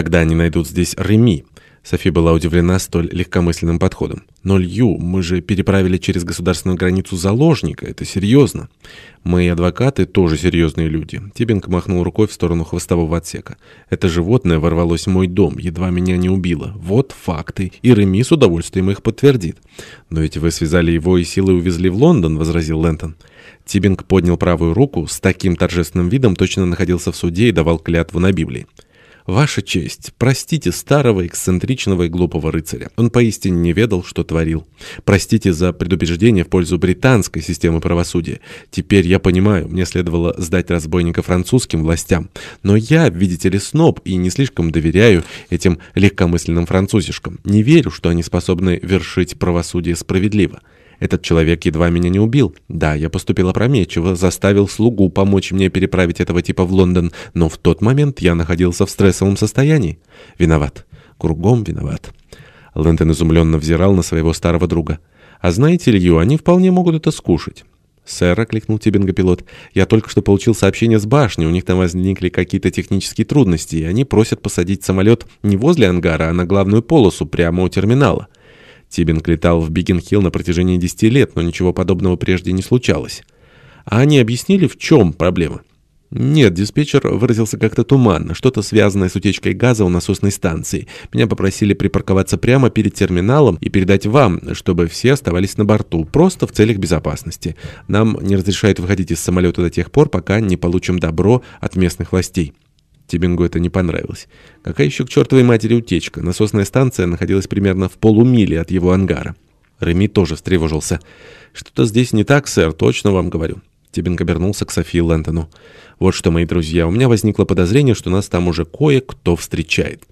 когда они найдут здесь Реми. Софи была удивлена столь легкомысленным подходом. «Но, Лью, мы же переправили через государственную границу заложника. Это серьезно». «Мои адвокаты тоже серьезные люди». Тибинг махнул рукой в сторону хвостового отсека. «Это животное ворвалось в мой дом, едва меня не убило. Вот факты, и Реми с удовольствием их подтвердит». «Но ведь вы связали его и силой увезли в Лондон», — возразил Лэнтон. Тибинг поднял правую руку, с таким торжественным видом точно находился в суде и давал клятву на Библии. «Ваша честь, простите старого, эксцентричного и глупого рыцаря. Он поистине не ведал, что творил. Простите за предубеждение в пользу британской системы правосудия. Теперь я понимаю, мне следовало сдать разбойника французским властям. Но я, видите ли, сноб и не слишком доверяю этим легкомысленным французишкам. Не верю, что они способны вершить правосудие справедливо». Этот человек едва меня не убил. Да, я поступил опрометчиво, заставил слугу помочь мне переправить этого типа в Лондон, но в тот момент я находился в стрессовом состоянии. Виноват. Кругом виноват. Лэнтон изумленно взирал на своего старого друга. «А знаете, Лью, они вполне могут это скушать». «Сэр», — окликнул Тибинга пилот, — «я только что получил сообщение с башни, у них там возникли какие-то технические трудности, и они просят посадить самолет не возле ангара, а на главную полосу, прямо у терминала». Тибинг летал в Биггин-Хилл на протяжении 10 лет, но ничего подобного прежде не случалось. А они объяснили, в чем проблема? Нет, диспетчер выразился как-то туманно, что-то связанное с утечкой газа у насосной станции. Меня попросили припарковаться прямо перед терминалом и передать вам, чтобы все оставались на борту, просто в целях безопасности. Нам не разрешают выходить из самолета до тех пор, пока не получим добро от местных властей. Тибингу это не понравилось. Какая еще к чертовой матери утечка? Насосная станция находилась примерно в полумиле от его ангара. Реми тоже встревожился. «Что-то здесь не так, сэр, точно вам говорю». Тибинг обернулся к Софии Лэнтону. «Вот что, мои друзья, у меня возникло подозрение, что нас там уже кое-кто встречает».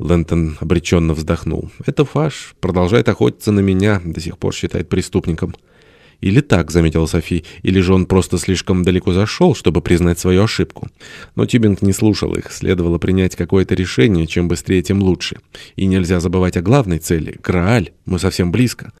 Лэнтон обреченно вздохнул. «Это Фаш. Продолжает охотиться на меня. До сих пор считает преступником». Или так, заметила Софи, или же он просто слишком далеко зашел, чтобы признать свою ошибку. Но Тюбинг не слушал их, следовало принять какое-то решение, чем быстрее, тем лучше. И нельзя забывать о главной цели — Грааль, мы совсем близко.